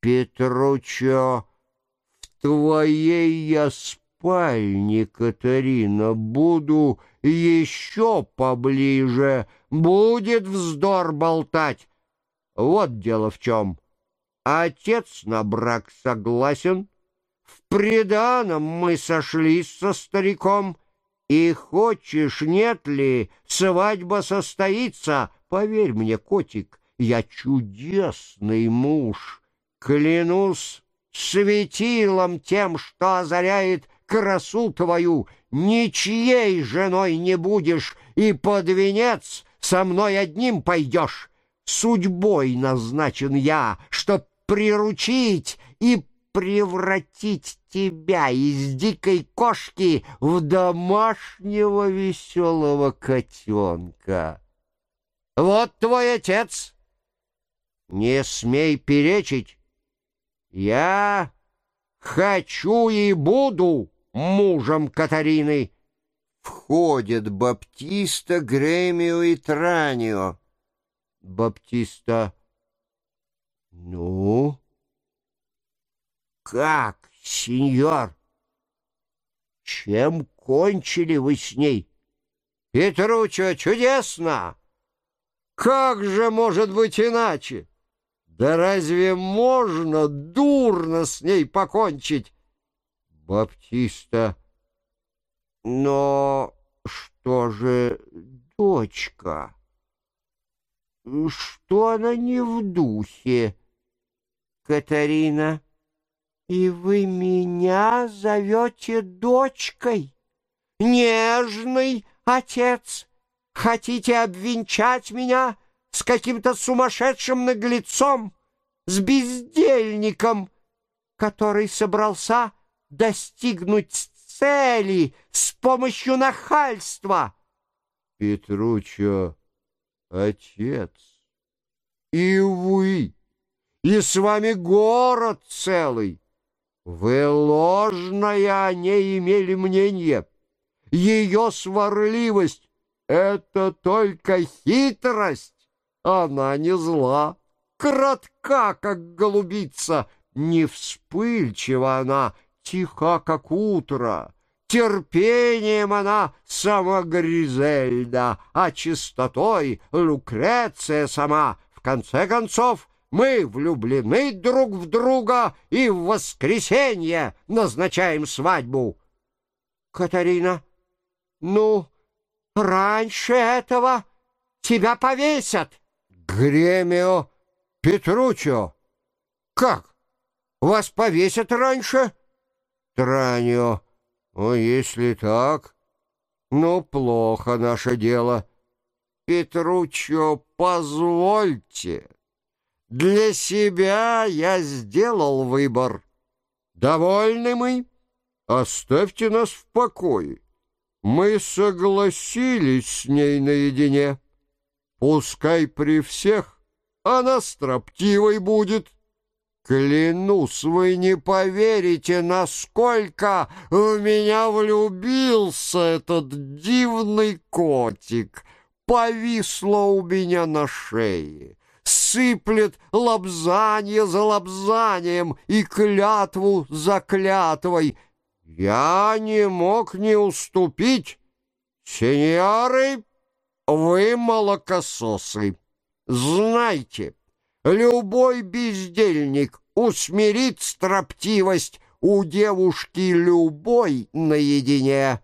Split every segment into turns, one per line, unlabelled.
Петручо, в твоей я спальне, Катарина, буду еще поближе. Будет вздор болтать. Вот дело в чем. Отец на брак согласен. В преданном мы сошлись со стариком. И хочешь, нет ли, свадьба состоится. Поверь мне, котик, я чудесный муж. Клянусь светилом тем, что озаряет красу твою, ничьей женой не будешь, и под венец со мной одним пойдешь. Судьбой назначен я, чтоб приручить и превратить тебя из дикой кошки в домашнего веселого котенка. Вот твой отец. Не смей перечить. Я хочу и буду мужем Катарины. Входят Баптиста, Гремио и Транио. Баптиста. Ну? Как, сеньор? Чем кончили вы с ней? Петручо, чудесно! Как же может быть иначе? Да разве можно дурно с ней покончить? Баптиста. Но что же дочка? Что она не в духе? Катарина. И вы меня зовете дочкой? Нежный отец, хотите обвенчать меня с каким-то сумасшедшим наглецом, с бездельником, который собрался достигнуть цели с помощью нахальства? Петручо, отец, и вы, и с вами город целый. Вы ложное о ней имели мнение. Ее сварливость — это только хитрость. Она не зла, кратка, как голубица, не вспыльчива она, тиха, как утро. Терпением она сама Гризельда, а чистотой Лукреция сама. В конце концов, мы влюблены друг в друга и в воскресенье назначаем свадьбу. Катарина, ну, раньше этого тебя повесят. Гремио Петручо, как? Вас повесят раньше? Транио, о, если так, ну, плохо наше дело. Петручо, позвольте. Для себя я сделал выбор. Довольны мы? Оставьте нас в покое. Мы согласились с ней наедине. Пускай при всех она строптивой будет. Клянусь, вы не поверите, насколько в меня влюбился этот дивный котик. Повисло у меня на шее сыплет лобзанье за лобзанием и клятву за клятвой. Я не мог не уступить. Сеньоры, вы молокососы. Знайте, любой бездельник усмирит строптивость у девушки любой наедине.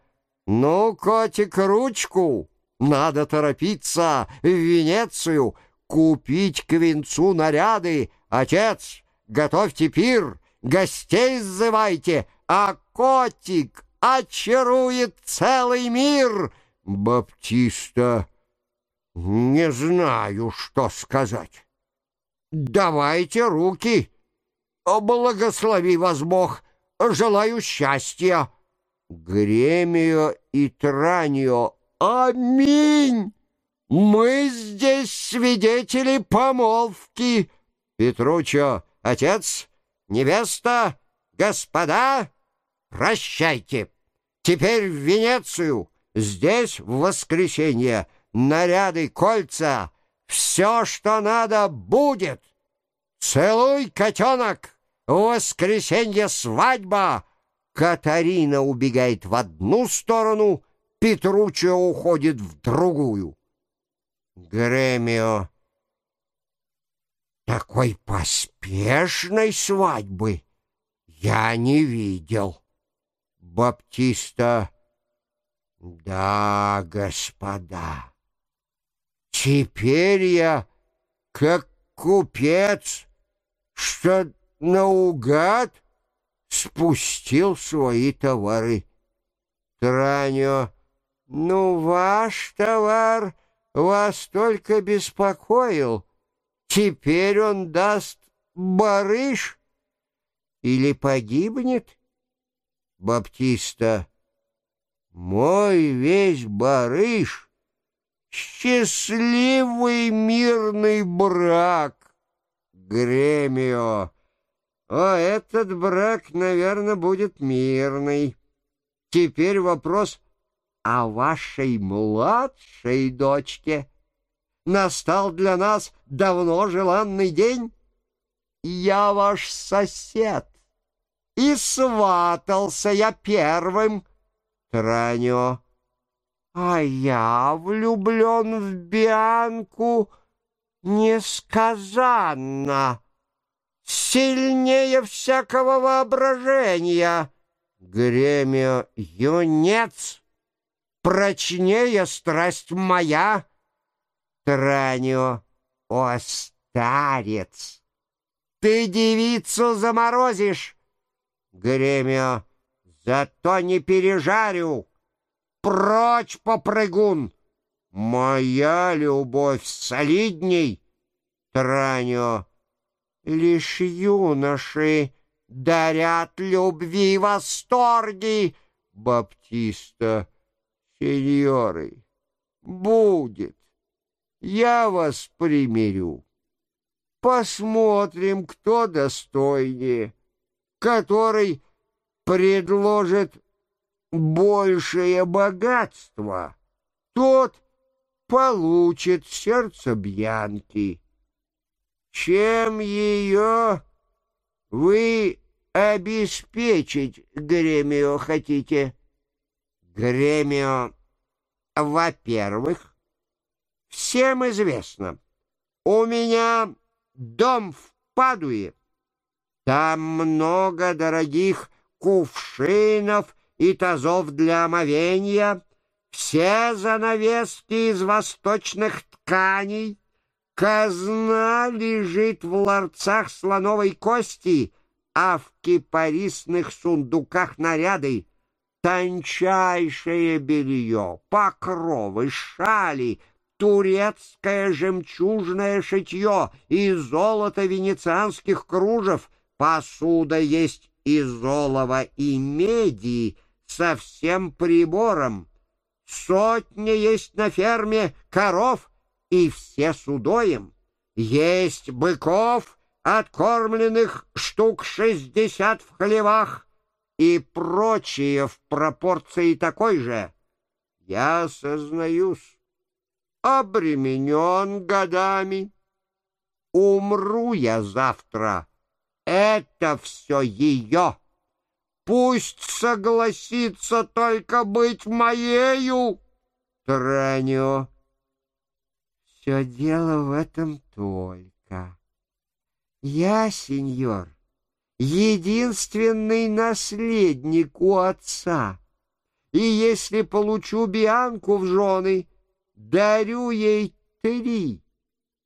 Ну, котик, ручку, надо торопиться в Венецию — купить к венцу наряды. Отец, готовьте пир, гостей сзывайте, а котик очарует целый мир. Баптиста, не знаю, что сказать. Давайте руки. Благослови вас Бог. Желаю счастья. Гремио и Транио. Аминь. Мы здесь свидетели помолвки. Петручо, отец, невеста, господа, прощайте. Теперь в Венецию, здесь в воскресенье, наряды, кольца, все, что надо, будет. Целуй, котенок! В воскресенье свадьба!» Катарина убегает в одну сторону, Петруччо уходит в другую. Гремио. Такой поспешной свадьбы я не видел. Баптиста. Да, господа, теперь я как купец, что наугад спустил свои товары. Траньо, ну, ваш товар вас только беспокоил. Теперь он даст барыш или погибнет? Баптиста, мой весь барыш — счастливый мирный брак. Гремио, о, этот брак, наверное, будет мирный. Теперь вопрос о вашей младшей дочке. Настал для нас давно желанный день. Я ваш сосед, и сватался я первым. Транио, а я влюблен в Бианку несказанно сильнее всякого воображения. Гремио юнец, прочнее страсть моя. Транио, о старец, ты девицу заморозишь. Гремио, зато не пережарю. Прочь, попрыгун! Моя любовь солидней. Транио, Лишь юноши дарят любви восторги. Баптиста, сеньоры, будет. Я вас примирю. Посмотрим, кто достойнее, который предложит большее богатство. Тот получит сердце Бьянки чем ее вы обеспечить, Гремио, хотите? Гремио, во-первых, всем известно, у меня дом в Падуе. Там много дорогих кувшинов и тазов для омовения, все занавески из восточных тканей — Казна лежит в ларцах слоновой кости, а в кипарисных сундуках наряды. Тончайшее белье, покровы, шали, турецкое жемчужное шитье и золото венецианских кружев. Посуда есть из золова и меди со всем прибором. Сотня есть на ферме коров — и все судоем. Есть быков, откормленных штук шестьдесят в хлевах, и прочие в пропорции такой же. Я сознаюсь, обременен годами. Умру я завтра. Это все ее. Пусть согласится только быть моею. Транио. Все дело в этом только. Я, сеньор, единственный наследник у отца, и если получу Бианку в жены, дарю ей три,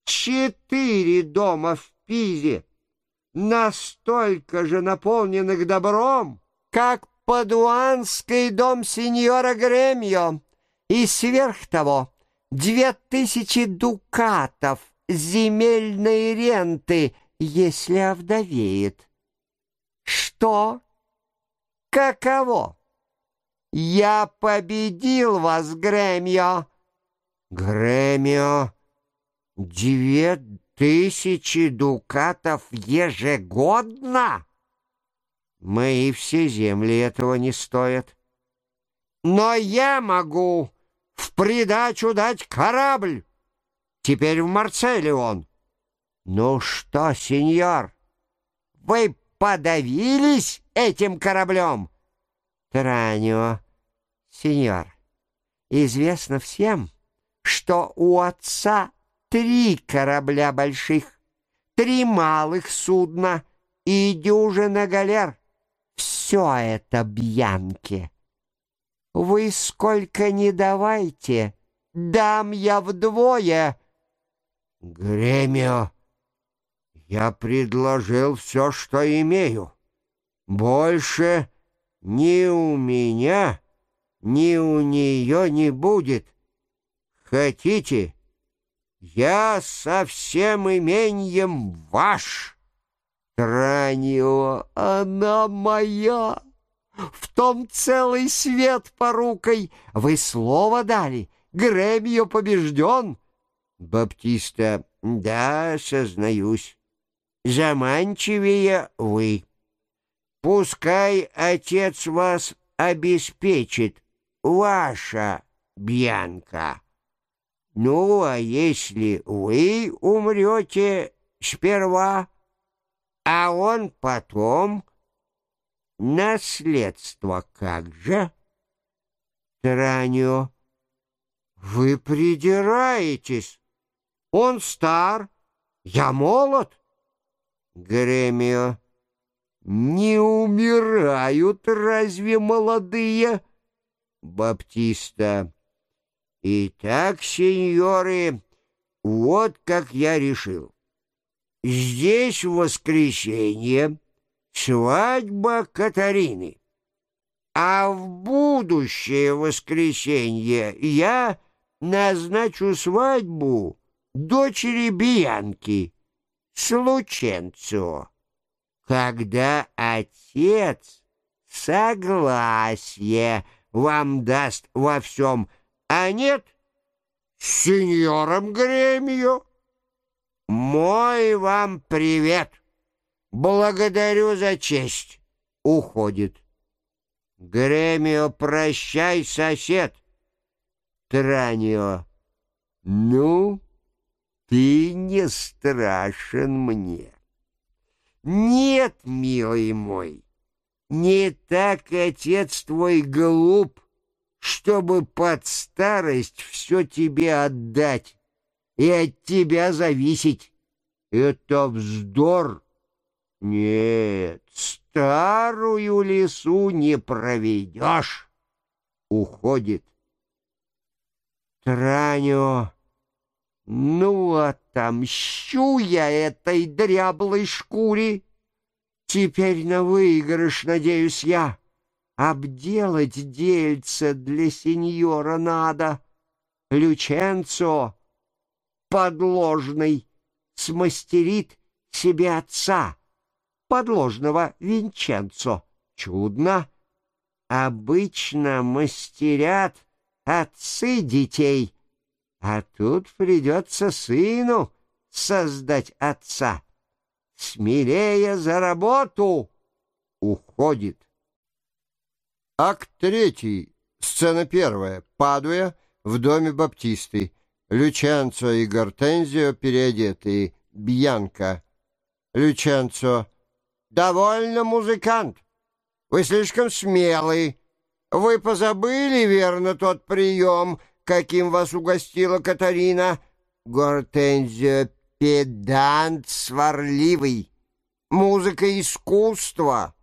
четыре дома в Пизе, настолько же наполненных добром, как падуанский дом сеньора Гремьо, и сверх того две тысячи дукатов земельной ренты, если овдовеет. Что? Каково? Я победил вас, Гремио. Гремио, две тысячи дукатов ежегодно? Мои все земли этого не стоят. Но я могу в придачу дать корабль. Теперь в Марселе он. Ну что, сеньор, вы подавились этим кораблем? Транио, сеньор, известно всем, что у отца три корабля больших, три малых судна и дюжина галер. Все это бьянки. Вы сколько не давайте, дам я вдвое. Гремио, я предложил все, что имею. Больше ни у меня, ни у нее не будет. Хотите, я со всем имением ваш. Транио, она моя. В том целый свет порукой. Вы слово дали, Гремио побежден. Баптиста, да, сознаюсь, заманчивее вы. Пускай отец вас обеспечит, ваша Бьянка. Ну, а если вы умрете сперва, а он потом, наследство как же? Транио, вы придираетесь. Он стар, я молод. Гремио, не умирают разве молодые? Баптиста, Итак, сеньоры, вот как я решил. Здесь в воскресенье свадьба Катарины, а в будущее воскресенье я назначу свадьбу дочери Бианки, Слученцо, когда отец согласие вам даст во всем а нет, с сеньором Гремио. Мой вам привет. Благодарю за честь. Уходит. Гремио, прощай, сосед. Транио. Ну, ты не страшен мне. Нет, милый мой, не так отец твой глуп, чтобы под старость все тебе отдать и от тебя зависеть. Это вздор. Нет, старую лесу не проведешь. Уходит. Транио, ну, отомщу я этой дряблой шкуре. Теперь на выигрыш, надеюсь я. Обделать дельце для сеньора надо. Люченцо, подложный, смастерит себе отца, подложного Винченцо. Чудно. Обычно мастерят отцы детей, а тут придется сыну создать отца. Смелее за работу уходит.
Акт третий, сцена первая. Падуя в доме Баптисты. Лючанцо и Гортензио переодетые. Бьянка. Лючанцо. «Довольно, музыкант. Вы слишком смелый. Вы позабыли, верно, тот прием, каким вас угостила Катарина?» Гортензио. «Педант сварливый. Музыка искусства».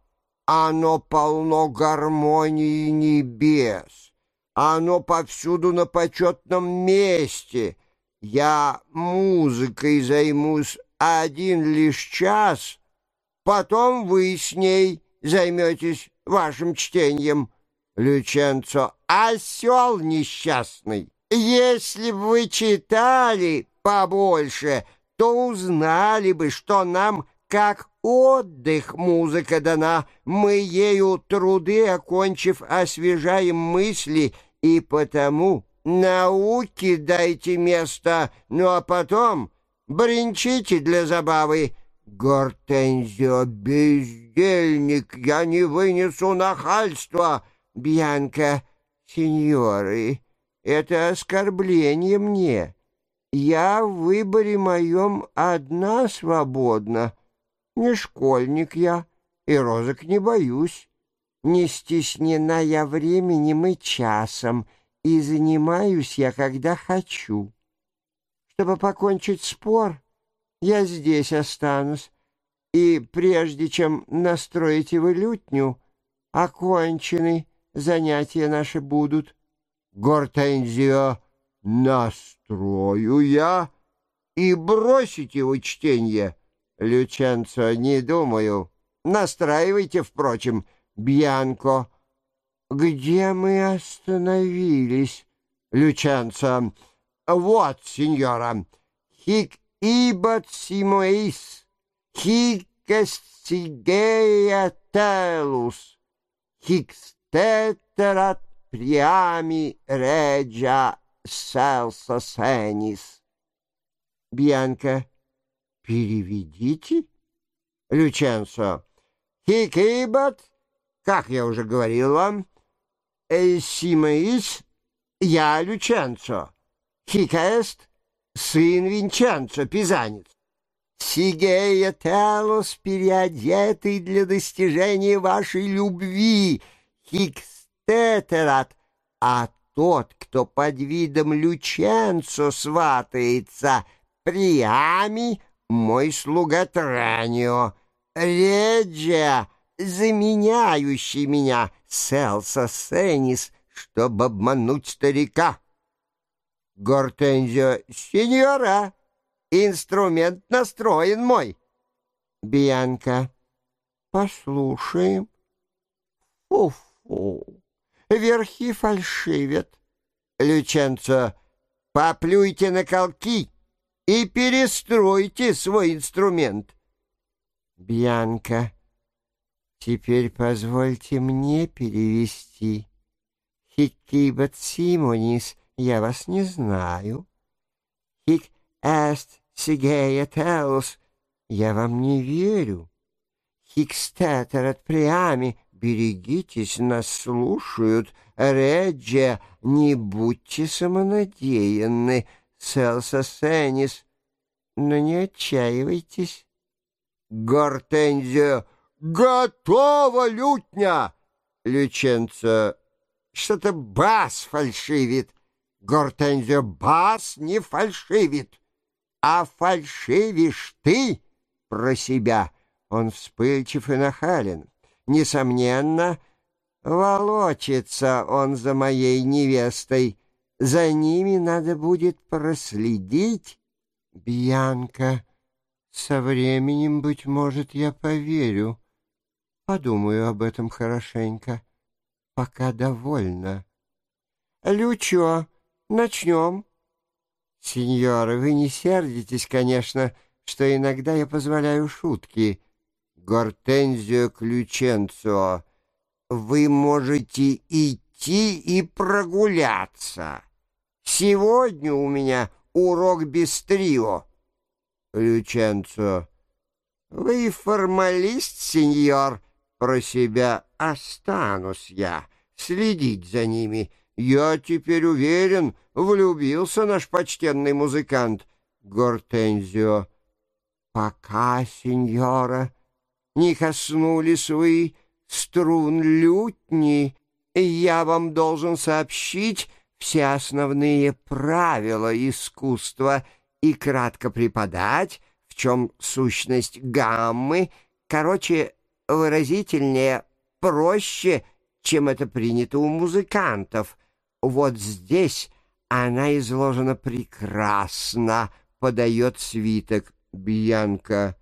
Оно полно гармонии небес. Оно повсюду на почетном месте. Я музыкой займусь один лишь час, потом вы с ней займетесь вашим чтением. Люченцо, осел несчастный, если бы вы читали побольше, то узнали бы, что нам как отдых музыка дана, мы ею труды, окончив, освежаем мысли, и потому науке дайте место, ну а потом бренчите для забавы. Гортензио, бездельник, я не вынесу нахальства. Бьянка, сеньоры, это оскорбление мне.
Я в выборе моем одна свободна. Не школьник я, и розок не боюсь. Не стеснена я временем и часом, и занимаюсь я, когда хочу. Чтобы покончить спор, я здесь останусь, и прежде чем настроите вы лютню, окончены занятия наши будут.
Гортензио, настрою я и бросите вы чтение. Люченцо, не думаю. Настраивайте, впрочем, Бьянко.
Где мы остановились?
Люченцо, вот, сеньора, хик ибат симоис, хик эстигея телус, хик стетерат приами реджа селса сенис.
Бьянка, переведите.
Люченцо, хикибат, как я уже говорил вам, эсимаис, я Люченцо, хикаест, сын Винченцо, пизанец. Сигея Телос, переодетый для достижения вашей любви, хикстетерат, а тот, кто под видом Люченцо сватается, приами мой слуга Транио, Реджия, заменяющий меня, Селса Сенис, чтобы обмануть старика. Гортензио, сеньора, инструмент настроен мой.
Бьянка, послушаем. Фу-фу, верхи фальшивят.
Люченцо, поплюйте на колки и перестройте свой инструмент.
Бьянка, теперь позвольте мне перевести. Хикибат Симонис, я вас не знаю. Хик эст сигея телус, я вам не верю. Хик стетерат приами, берегитесь, нас слушают. Реджия, не будьте самонадеянны. Селса Сенис, но не отчаивайтесь.
Гортензия, готова лютня! Люченцо, что-то бас фальшивит. Гортензия, бас не фальшивит, а фальшивишь ты про себя. Он вспыльчив и нахален. Несомненно, волочится он за моей невестой. За ними надо будет проследить.
Бьянка, со временем, быть может, я поверю. Подумаю об этом хорошенько. Пока довольна. Лючо, начнем. Сеньора, вы не сердитесь, конечно, что иногда я позволяю шутки.
Гортензио Ключенцо, вы можете идти и прогуляться. Сегодня у меня урок без трио. Люченцо. Вы формалист, сеньор. Про себя останусь я. Следить за ними. Я теперь уверен, влюбился наш почтенный музыкант. Гортензио. Пока, сеньора, не коснулись вы струн лютни, я вам должен сообщить, все основные правила искусства и кратко преподать, в чем сущность гаммы, короче, выразительнее, проще, чем это принято у музыкантов. Вот здесь она изложена прекрасно, подает свиток Бьянка.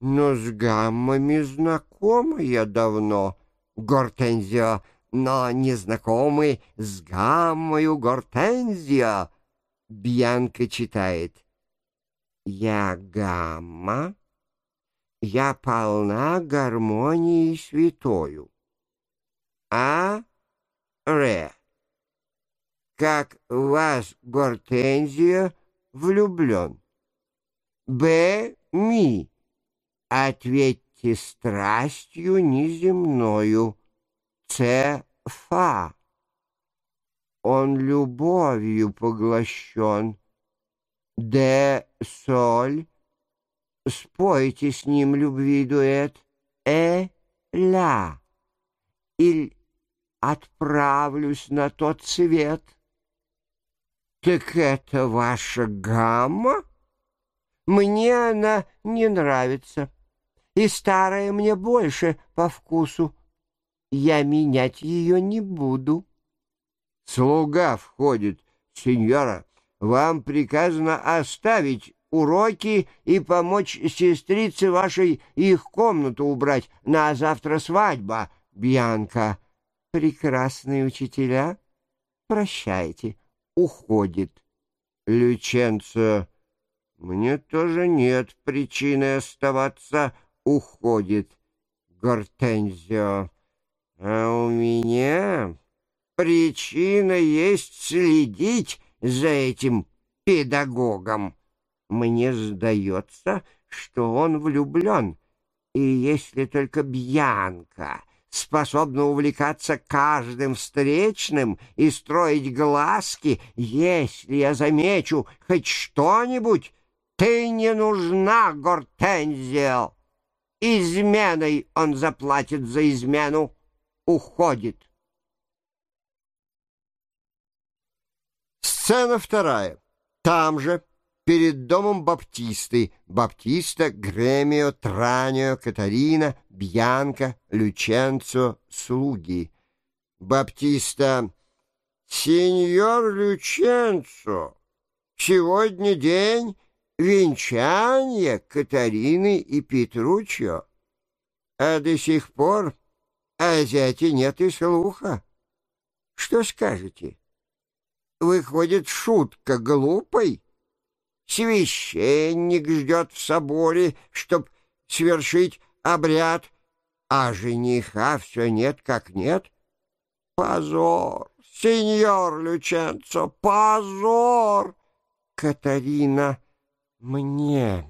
Но с гаммами знакома я давно, Гортензио, но не знакомы с гаммою Гортензио. Бьянка читает. Я гамма, я полна гармонией святою. А, ре, как вас Гортензио влюблен. Б, ми, ответьте страстью неземною. Ц. Фа. Он любовью поглощен.
де соль. Спойте с ним любви дуэт. Э, ля. Иль отправлюсь на тот свет. Так это ваша гамма? Мне она не нравится, и старая мне больше по вкусу. Я менять ее не буду.
Слуга входит. Сеньора, вам приказано оставить уроки и помочь сестрице вашей их комнату убрать. На завтра свадьба, Бьянка.
Прекрасные учителя, прощайте, уходит.
Люченцо, мне тоже нет причины оставаться, уходит. Гортензио, а у меня причина есть следить за этим педагогом. Мне сдается, что он влюблен, и если только Бьянка способна увлекаться каждым встречным и строить глазки, если я замечу хоть что-нибудь, ты не нужна, Гортензио. Изменой он заплатит за измену, уходит. Сцена вторая. Там же, перед домом Баптисты, Баптиста, Гремио, Транио, Катарина, Бьянка, Люченцо, слуги. Баптиста, «Сеньор Люченцо, сегодня день венчания Катарины и Петруччо, а до сих пор о зяте нет и слуха. Что скажете?» Выходит, шутка глупой? Священник ждет в соборе, чтоб свершить обряд, а жениха все нет как нет. Позор, сеньор Люченцо, позор! Катарина, мне,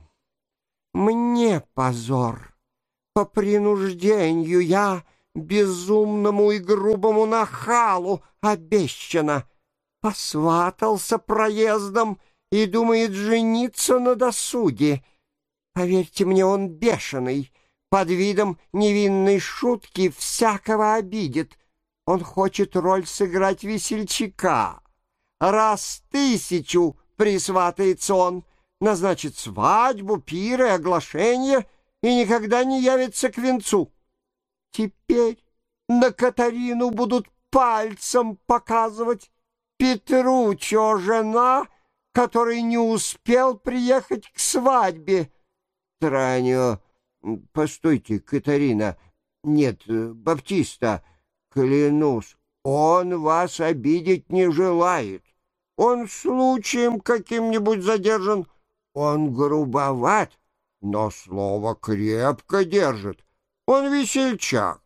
мне позор. По принуждению я безумному и грубому нахалу обещана — посватался проездом и думает жениться на досуге. Поверьте мне, он бешеный, под видом невинной шутки всякого обидит. Он хочет роль сыграть весельчака. Раз тысячу присватается он, назначит свадьбу, пиры, оглашение и никогда не явится к венцу. Теперь на Катарину будут пальцем показывать. Петручо жена, который не успел приехать к свадьбе. Транио, постойте, Катарина, нет, Баптиста, клянусь, он вас обидеть не желает. Он случаем каким-нибудь задержан. Он грубоват, но слово крепко держит. Он весельчак,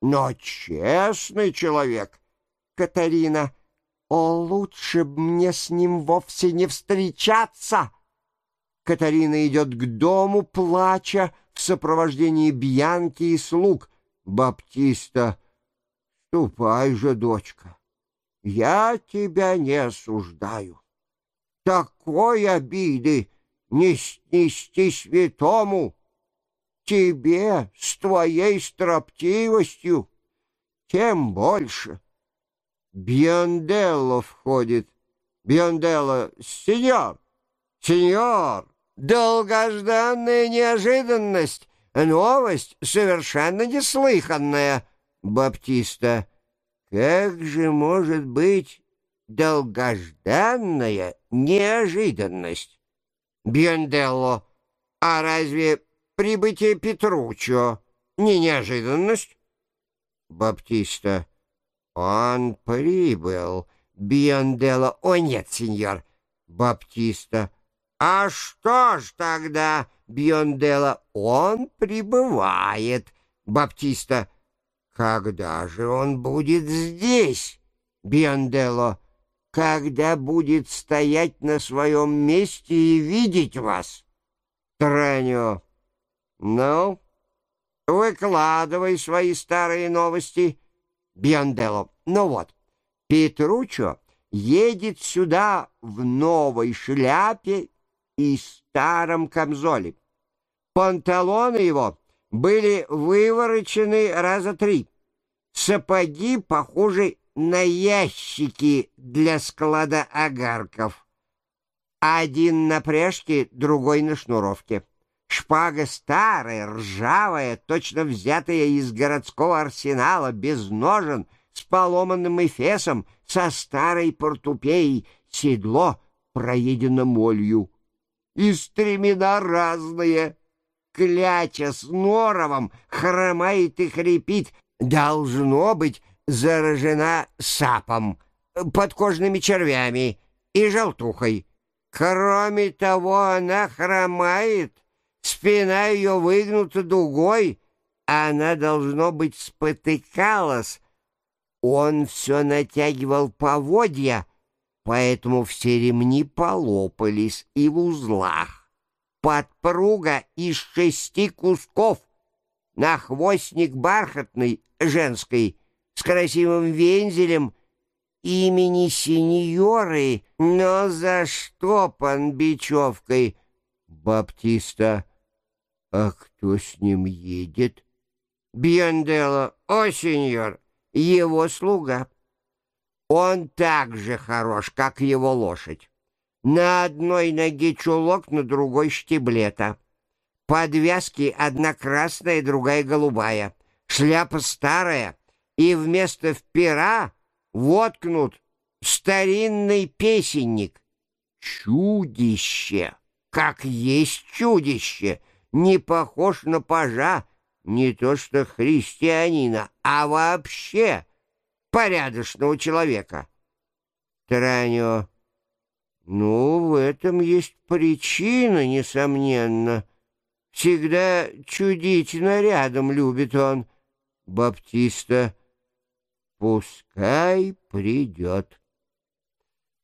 но честный человек. Катарина, о, лучше б мне с ним вовсе не встречаться! Катарина идет к дому, плача, в сопровождении Бьянки и слуг. Баптиста, ступай же, дочка, я тебя не осуждаю. Такой обиды не снести святому. Тебе с твоей строптивостью тем больше. Бионделло входит. Бионделло, сеньор, сеньор, долгожданная неожиданность, новость совершенно неслыханная. Баптиста, как же может быть долгожданная неожиданность? Бионделло, а разве прибытие Петруччо не неожиданность? Баптиста, «Он прибыл, Биондело...» «О, нет, сеньор!» «Баптиста...» «А что ж тогда, Биондело?» «Он прибывает, Баптиста...» «Когда же он будет здесь, Биондело?» «Когда будет стоять на своем месте и видеть вас?» «Транио...» «Ну, выкладывай свои старые новости». Бионделло. Ну вот, Петручо едет сюда в новой шляпе и старом камзоле. Панталоны его были выворочены раза три. Сапоги похожи на ящики для склада огарков. Один на пряжке, другой на шнуровке. Шпага старая, ржавая, точно взятая из городского арсенала, без ножен, с поломанным эфесом, со старой портупеей, седло проедено молью. И стремена разные. Кляча с норовом хромает и хрипит, должно быть заражена сапом, подкожными червями и желтухой. Кроме того, она хромает, спина ее выгнута дугой, она, должно быть, спотыкалась. Он все натягивал поводья, поэтому все ремни полопались и в узлах. Подпруга из шести кусков, нахвостник бархатный, женской, с красивым вензелем имени сеньоры, но заштопан бечевкой. Баптиста, а кто с ним едет? Бьендело, о, сеньор, его слуга. Он так же хорош, как его лошадь. На одной ноге чулок, на другой штиблета. Подвязки одна красная, другая голубая. Шляпа старая, и вместо пера воткнут старинный песенник. Чудище! Как есть чудище! Не похож на пажа, не то что христианина, а вообще порядочного человека. Транио, ну, в этом есть причина, несомненно. Всегда чудить нарядом любит он. Баптиста, пускай придет.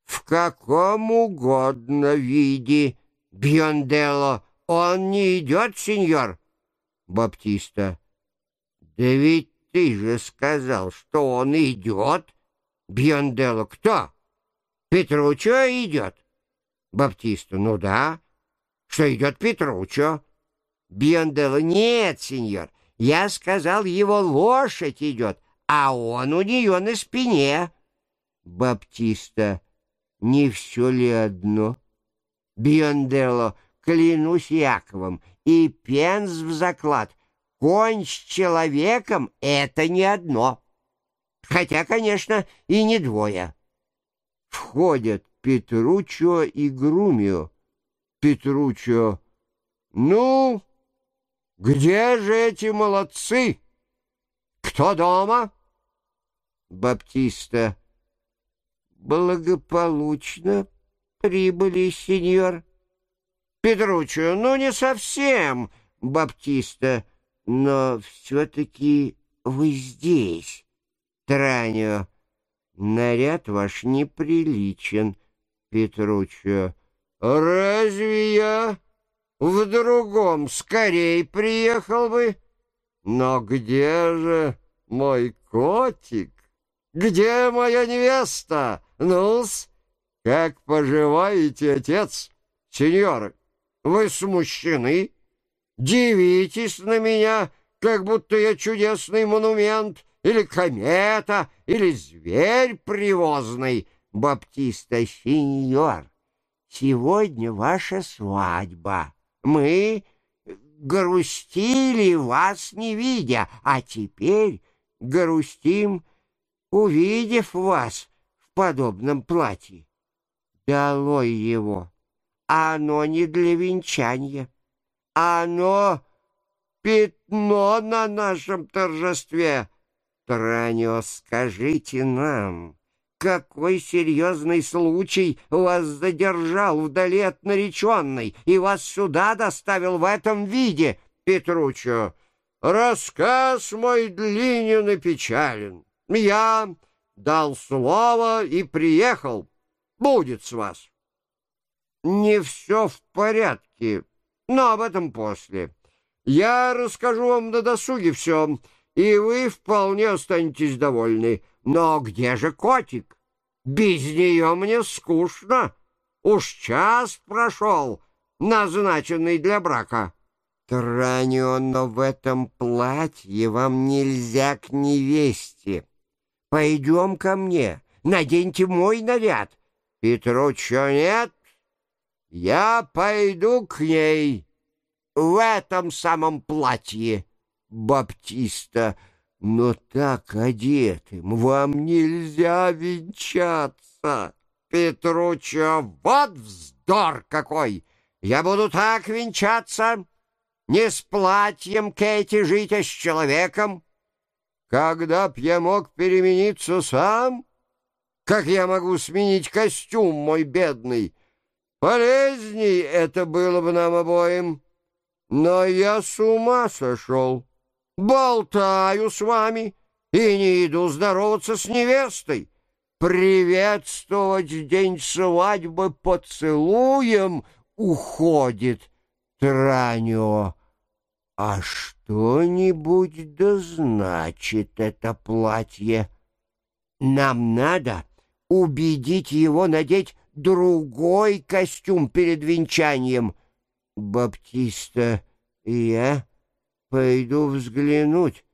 В каком угодно виде, Бьондело, он не идет, сеньор. Баптиста, да ведь ты же сказал, что он идет. Бьондело, кто? Петручо идет. Баптиста, ну да. Что идет Петручо? Бьондело, нет, сеньор. Я сказал, его лошадь идет, а он у нее на спине. Баптиста, не все ли одно? Бьондело, клянусь Яковом, и пенс в заклад — Конь с человеком — это не одно. Хотя, конечно, и не двое. Входят Петручо и Грумио. Петручо. Ну, где же эти молодцы? Кто дома? Баптиста. Благополучно прибыли, сеньор. Петручо. Ну, не совсем, Баптиста. Но все-таки вы здесь, Транио. Наряд ваш неприличен, Петруччо. Разве я в другом скорей приехал бы? Но где же мой котик? Где моя невеста? Ну-с, как поживаете, отец? Сеньоры, вы смущены? Дивитесь на меня, как будто я чудесный монумент, или комета, или зверь привозный. Баптиста сеньор, сегодня ваша свадьба. Мы грустили вас не видя, а теперь грустим, увидев вас в подобном платье. Долой его, оно не для венчания. Оно пятно на нашем торжестве. Транио, скажите нам, какой серьезный случай вас задержал вдали от нареченной и вас сюда доставил в этом виде, Петручо? Рассказ мой длинен и печален. Я дал слово и приехал. Будет с вас. Не все в порядке, но об этом после. Я расскажу вам на досуге все, и вы вполне останетесь довольны. Но где же котик? Без нее мне скучно. Уж час прошел, назначенный для брака.
Транио, но в этом платье вам нельзя к невесте. Пойдем ко мне, наденьте мой наряд.
Петруччо нет, я пойду к ней в этом самом платье.
Баптиста, но так одетым вам нельзя венчаться.
Петруччо, вот вздор какой! Я буду так венчаться, не с платьем Кэти жить, а с человеком. Когда б я мог перемениться сам, как я могу сменить костюм мой бедный? Полезней это было бы нам обоим. Но я с ума сошел. Болтаю с вами и не иду здороваться с невестой. Приветствовать день свадьбы поцелуем уходит Транио.
А что-нибудь да значит это платье? Нам надо убедить его надеть другой костюм перед венчанием. Баптиста и я пойду взглянуть,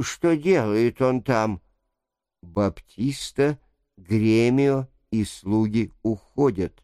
что делает он там. Баптиста, Гремио и слуги уходят.